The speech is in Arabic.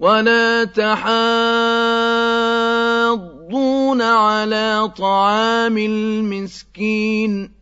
ولا تحاضون على طعام المسكين